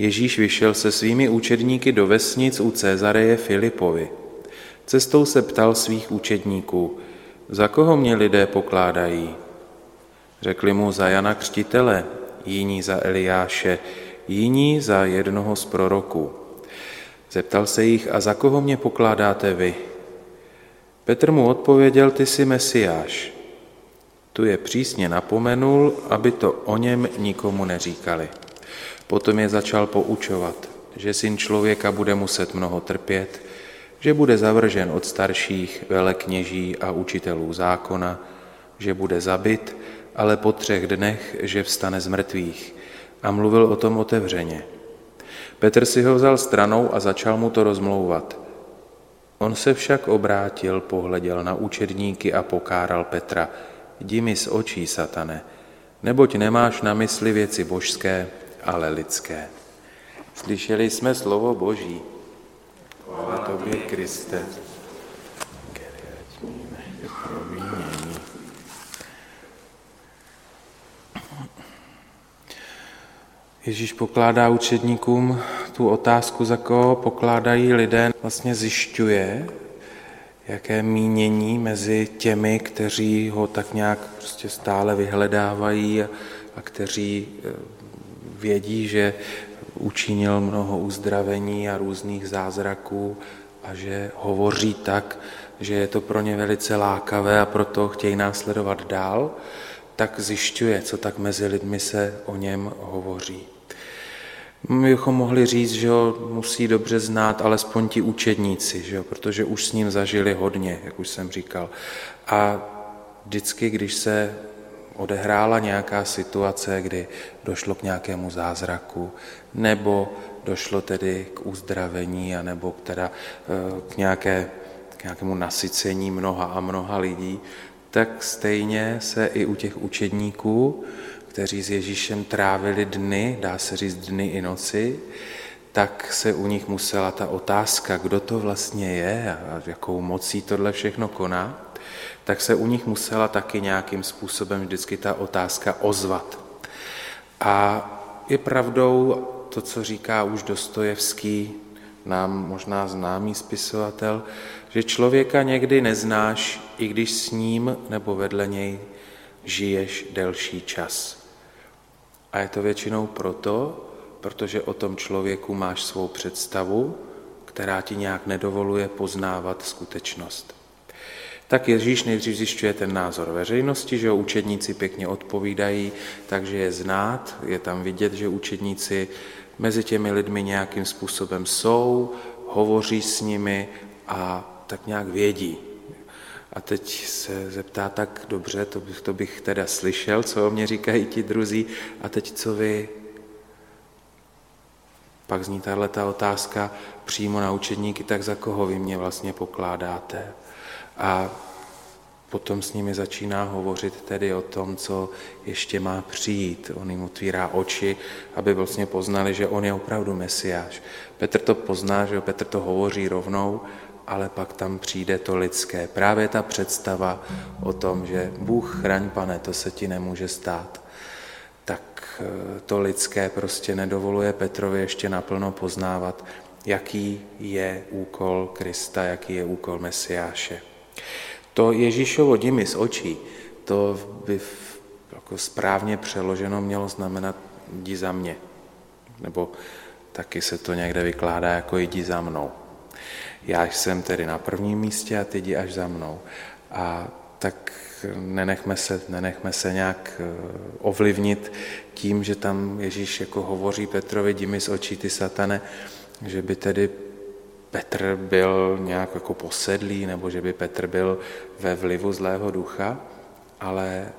Ježíš vyšel se svými učedníky do vesnic u Cezareje Filipovi. Cestou se ptal svých učedníků, za koho mě lidé pokládají? Řekli mu za Jana Křtitele, jiní za Eliáše, jiní za jednoho z proroků. Zeptal se jich, a za koho mě pokládáte vy? Petr mu odpověděl, ty jsi Mesiáš. Tu je přísně napomenul, aby to o něm nikomu neříkali. Potom je začal poučovat, že syn člověka bude muset mnoho trpět, že bude zavržen od starších velekněží a učitelů zákona, že bude zabit, ale po třech dnech, že vstane z mrtvých. A mluvil o tom otevřeně. Petr si ho vzal stranou a začal mu to rozmlouvat. On se však obrátil, pohleděl na učedníky a pokáral Petra. Jdi mi z očí, satane, neboť nemáš na mysli věci božské, ale lidské. Slyšeli jsme slovo Boží. Chvála tobě, Kriste. Ježíš pokládá učedníkům tu otázku, za koho pokládají lidé, vlastně zjišťuje, jaké mínění mezi těmi, kteří ho tak nějak prostě stále vyhledávají a, a kteří eh, vědí, že učinil mnoho uzdravení a různých zázraků a že hovoří tak, že je to pro ně velice lákavé a proto chtějí následovat dál, tak zjišťuje, co tak mezi lidmi se o něm hovoří. My bychom mohli říct, že ho musí dobře znát alespoň ti učedníci, že jo? protože už s ním zažili hodně, jak už jsem říkal. A vždycky, když se odehrála nějaká situace, kdy došlo k nějakému zázraku, nebo došlo tedy k uzdravení, anebo teda eh, k, nějaké, k nějakému nasycení mnoha a mnoha lidí, tak stejně se i u těch učedníků kteří s Ježíšem trávili dny, dá se říct dny i noci, tak se u nich musela ta otázka, kdo to vlastně je a jakou mocí tohle všechno koná, tak se u nich musela taky nějakým způsobem vždycky ta otázka ozvat. A je pravdou to, co říká už Dostojevský, nám možná známý spisovatel, že člověka někdy neznáš, i když s ním nebo vedle něj žiješ delší čas. A je to většinou proto, protože o tom člověku máš svou představu, která ti nějak nedovoluje poznávat skutečnost. Tak Ježíš nejdřív zjišťuje ten názor veřejnosti, že učedníci pěkně odpovídají, takže je znát, je tam vidět, že učedníci mezi těmi lidmi nějakým způsobem jsou, hovoří s nimi a tak nějak vědí, a teď se zeptá tak dobře, to bych, to bych teda slyšel, co o mě říkají ti druzí, a teď co vy? Pak zní tahle ta otázka přímo na učedníky, tak za koho vy mě vlastně pokládáte? A potom s nimi začíná hovořit tedy o tom, co ještě má přijít. On jim otvírá oči, aby vlastně poznali, že on je opravdu mesiáš. Petr to pozná, že Petr to hovoří rovnou, ale pak tam přijde to lidské. Právě ta představa o tom, že Bůh chraň, pane, to se ti nemůže stát. Tak eh, to lidské prostě nedovoluje Petrovi ještě naplno poznávat, jaký je úkol Krista, jaký je úkol Mesiáše. To Ježíšovo dimi z očí, to by jako správně přeloženo mělo znamenat jdi za mě. Nebo taky se to někde vykládá jako jdi za mnou já jsem tedy na prvním místě a ty jdi až za mnou. A tak nenechme se, nenechme se nějak eh, ovlivnit tím, že tam Ježíš jako hovoří Petrovi, jdi mi z očí ty satane, že by tedy Petr byl nějak jako posedlý, nebo že by Petr byl ve vlivu zlého ducha, ale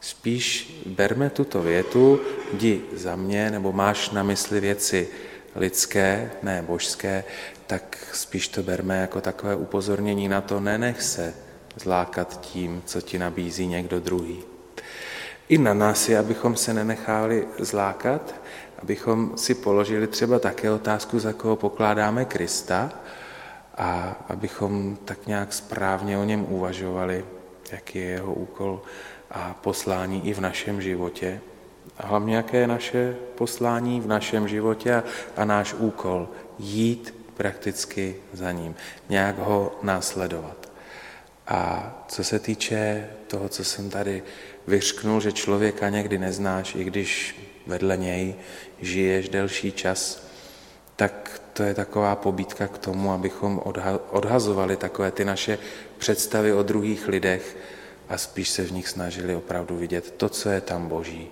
spíš berme tuto větu, jdi za mě, nebo máš na mysli věci lidské, ne božské, tak spíš to berme jako takové upozornění na to, nenech se zlákat tím, co ti nabízí někdo druhý. I na nás je, abychom se nenechali zlákat, abychom si položili třeba také otázku, za koho pokládáme Krista a abychom tak nějak správně o něm uvažovali, jaký je jeho úkol a poslání i v našem životě A hlavně, jaké je naše poslání v našem životě a, a náš úkol jít prakticky za ním, nějak ho následovat. A co se týče toho, co jsem tady vyřknul, že člověka někdy neznáš, i když vedle něj žiješ delší čas, tak to je taková pobídka k tomu, abychom odhazovali takové ty naše představy o druhých lidech a spíš se v nich snažili opravdu vidět to, co je tam boží,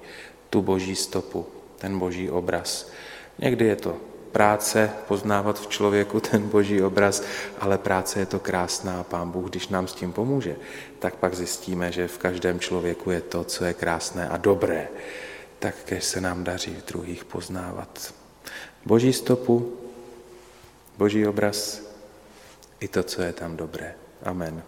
tu boží stopu, ten boží obraz. Někdy je to práce poznávat v člověku ten boží obraz, ale práce je to krásná a pán Bůh, když nám s tím pomůže, tak pak zjistíme, že v každém člověku je to, co je krásné a dobré. Tak kež se nám daří v druhých poznávat boží stopu, boží obraz i to, co je tam dobré. Amen.